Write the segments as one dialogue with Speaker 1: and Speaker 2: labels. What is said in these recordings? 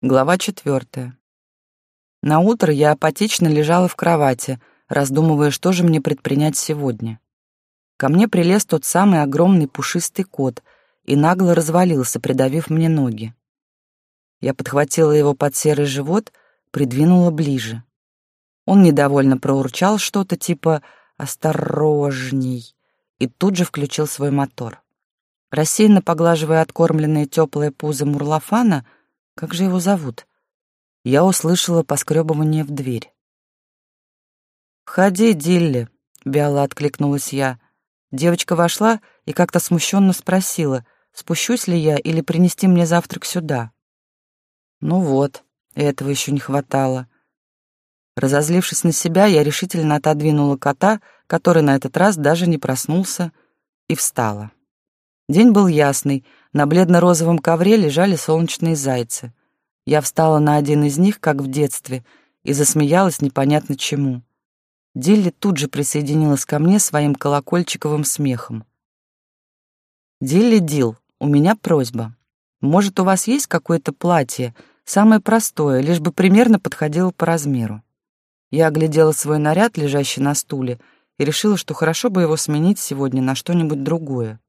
Speaker 1: Глава четвертая. На утро я апатично лежала в кровати, раздумывая, что же мне предпринять сегодня. Ко мне прилез тот самый огромный пушистый кот и нагло развалился, придавив мне ноги. Я подхватила его под серый живот, придвинула ближе. Он недовольно проурчал что-то типа «осторожней» и тут же включил свой мотор. Рассеянно поглаживая откормленное теплое пузо Мурлафана, как же его зовут? Я услышала поскребывание в дверь. «Входи, Дилли», — вяло откликнулась я. Девочка вошла и как-то смущенно спросила, спущусь ли я или принести мне завтрак сюда. Ну вот, этого еще не хватало. Разозлившись на себя, я решительно отодвинула кота, который на этот раз даже не проснулся, и встала. День был ясный, на бледно-розовом ковре лежали солнечные зайцы. Я встала на один из них, как в детстве, и засмеялась непонятно чему. Дилли тут же присоединилась ко мне своим колокольчиковым смехом. «Дилли Дил, у меня просьба. Может, у вас есть какое-то платье, самое простое, лишь бы примерно подходило по размеру?» Я оглядела свой наряд, лежащий на стуле, и решила, что хорошо бы его сменить сегодня на что-нибудь другое.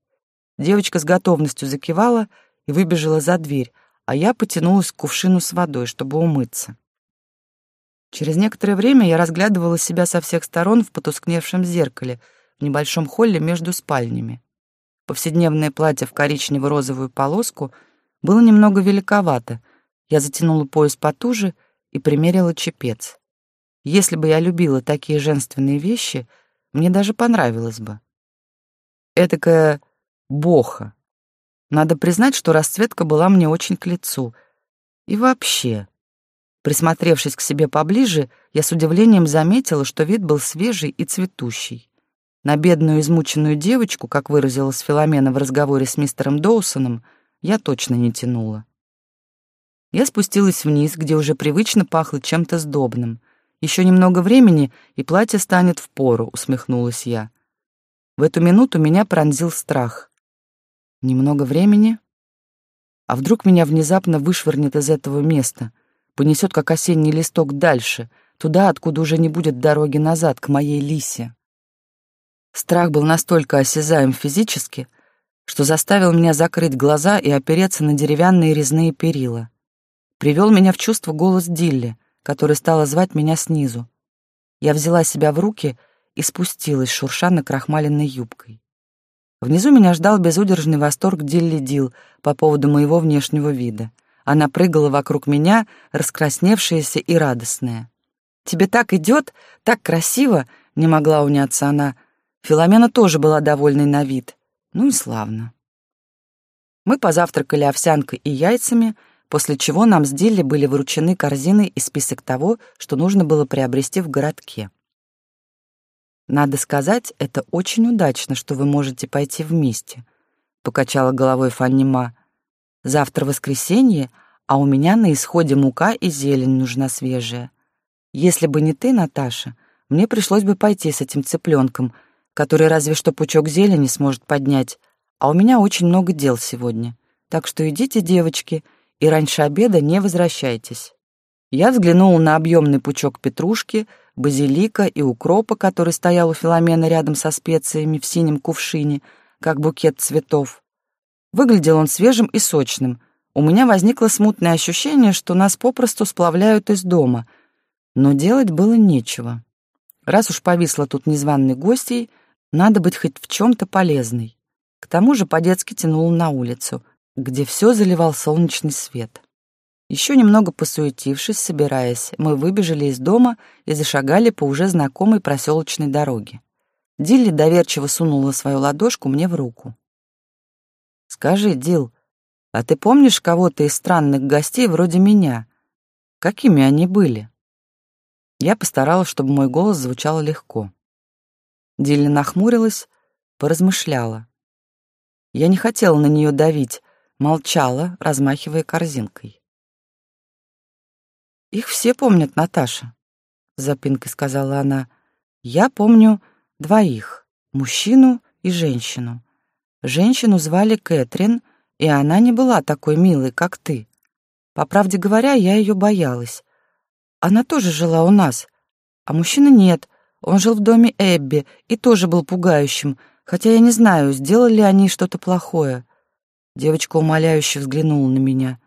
Speaker 1: Девочка с готовностью закивала и выбежала за дверь, а я потянулась к кувшину с водой, чтобы умыться. Через некоторое время я разглядывала себя со всех сторон в потускневшем зеркале в небольшом холле между спальнями. Повседневное платье в коричнево-розовую полоску было немного великовато. Я затянула пояс потуже и примерила чепец. Если бы я любила такие женственные вещи, мне даже понравилось бы. Этакая боха. Надо признать, что расцветка была мне очень к лицу. И вообще, присмотревшись к себе поближе, я с удивлением заметила, что вид был свежий и цветущий. На бедную измученную девочку, как выразилась Филомена в разговоре с мистером Доусоном, я точно не тянула. Я спустилась вниз, где уже привычно пахло чем-то сдобным. Еще немного времени, и платье станет в пору, усмехнулась я. В эту минуту меня пронзил страх. Немного времени? А вдруг меня внезапно вышвырнет из этого места, понесет как осенний листок дальше, туда, откуда уже не будет дороги назад, к моей лисе? Страх был настолько осязаем физически, что заставил меня закрыть глаза и опереться на деревянные резные перила. Привел меня в чувство голос Дилли, который стала звать меня снизу. Я взяла себя в руки и спустилась, шурша на крахмаленной юбкой. Внизу меня ждал безудержный восторг Дилли Дил по поводу моего внешнего вида. Она прыгала вокруг меня, раскрасневшаяся и радостная. «Тебе так идет, так красиво!» — не могла уняться она. Филомена тоже была довольной на вид. Ну и славно. Мы позавтракали овсянкой и яйцами, после чего нам с Дилли были выручены корзины и список того, что нужно было приобрести в городке. Надо сказать, это очень удачно, что вы можете пойти вместе, покачала головой Фаннима. Завтра воскресенье, а у меня на исходе мука и зелень нужна свежая. Если бы не ты, Наташа, мне пришлось бы пойти с этим цыпленком, который разве что пучок зелени сможет поднять, а у меня очень много дел сегодня. Так что идите, девочки, и раньше обеда не возвращайтесь. Я взглянула на объемный пучок петрушки, базилика и укропа, который стоял у Филомена рядом со специями в синем кувшине, как букет цветов. Выглядел он свежим и сочным. У меня возникло смутное ощущение, что нас попросту сплавляют из дома. Но делать было нечего. Раз уж повисла тут незваный гостей, надо быть хоть в чем-то полезной. К тому же по-детски тянул на улицу, где все заливал солнечный свет. Еще немного посуетившись, собираясь, мы выбежали из дома и зашагали по уже знакомой проселочной дороге. Дилли доверчиво сунула свою ладошку мне в руку. «Скажи, Дил, а ты помнишь кого-то из странных гостей вроде меня? Какими они были?» Я постаралась, чтобы мой голос звучал легко. Дилли нахмурилась, поразмышляла. Я не хотела на нее давить, молчала, размахивая корзинкой. Их все помнят, Наташа, запинкой сказала она. Я помню двоих, мужчину и женщину. Женщину звали Кэтрин, и она не была такой милой, как ты. По правде говоря, я ее боялась. Она тоже жила у нас, а мужчины нет. Он жил в доме Эбби и тоже был пугающим, хотя я не знаю, сделали ли они что-то плохое. Девочка умоляюще взглянула на меня.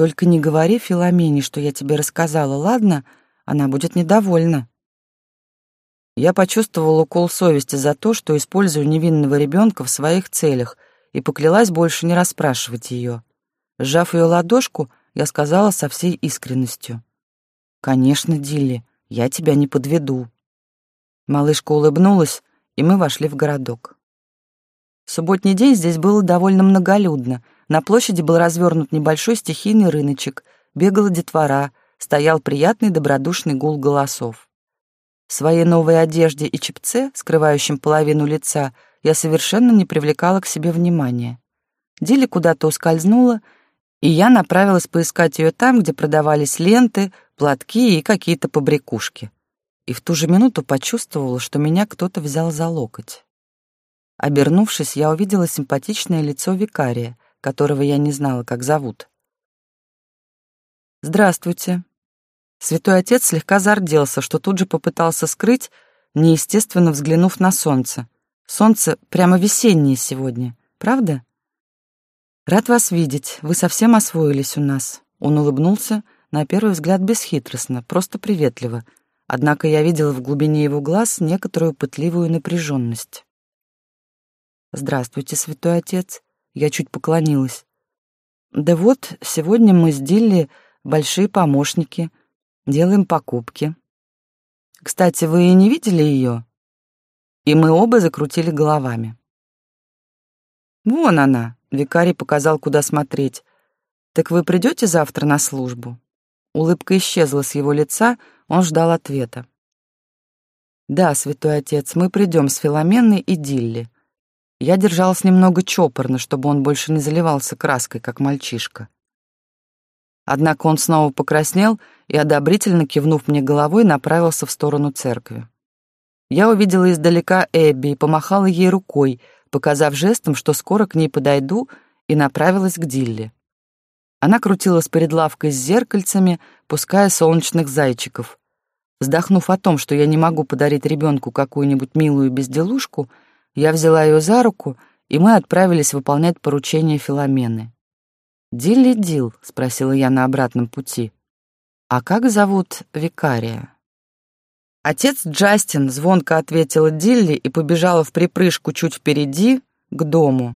Speaker 1: «Только не говори Филомене, что я тебе рассказала, ладно? Она будет недовольна». Я почувствовал укол совести за то, что использую невинного ребенка в своих целях, и поклялась больше не расспрашивать ее. Сжав ее ладошку, я сказала со всей искренностью. «Конечно, Дилли, я тебя не подведу». Малышка улыбнулась, и мы вошли в городок. Субботний день здесь было довольно многолюдно. На площади был развернут небольшой стихийный рыночек, бегала детвора, стоял приятный добродушный гул голосов. В своей новой одежде и чепце, скрывающем половину лица, я совершенно не привлекала к себе внимания. Дили куда-то ускользнула, и я направилась поискать ее там, где продавались ленты, платки и какие-то побрякушки. И в ту же минуту почувствовала, что меня кто-то взял за локоть. Обернувшись, я увидела симпатичное лицо викария, которого я не знала, как зовут. «Здравствуйте», Святой отец слегка зарделся, что тут же попытался скрыть, неестественно взглянув на солнце. Солнце прямо весеннее сегодня, правда? Рад вас видеть, вы совсем освоились у нас. Он улыбнулся, на первый взгляд бесхитростно, просто приветливо. Однако я видела в глубине его глаз некоторую пытливую напряженность. «Здравствуйте, святой отец», — я чуть поклонилась. «Да вот, сегодня мы с Дилли большие помощники», делаем покупки. Кстати, вы не видели ее? И мы оба закрутили головами. Вон она, викарий показал, куда смотреть. Так вы придете завтра на службу? Улыбка исчезла с его лица, он ждал ответа. Да, святой отец, мы придем с Филоменой и Дилли. Я держалась немного чопорно, чтобы он больше не заливался краской, как мальчишка. Однако он снова покраснел и, одобрительно кивнув мне головой, направился в сторону церкви. Я увидела издалека Эбби и помахала ей рукой, показав жестом, что скоро к ней подойду, и направилась к Дилле. Она крутилась перед лавкой с зеркальцами, пуская солнечных зайчиков. Вздохнув о том, что я не могу подарить ребенку какую-нибудь милую безделушку, я взяла ее за руку, и мы отправились выполнять поручение Филомены. «Дилли Дил?» — спросила я на обратном пути. «А как зовут викария?» Отец Джастин звонко ответила Дилли и побежала в припрыжку чуть впереди к дому.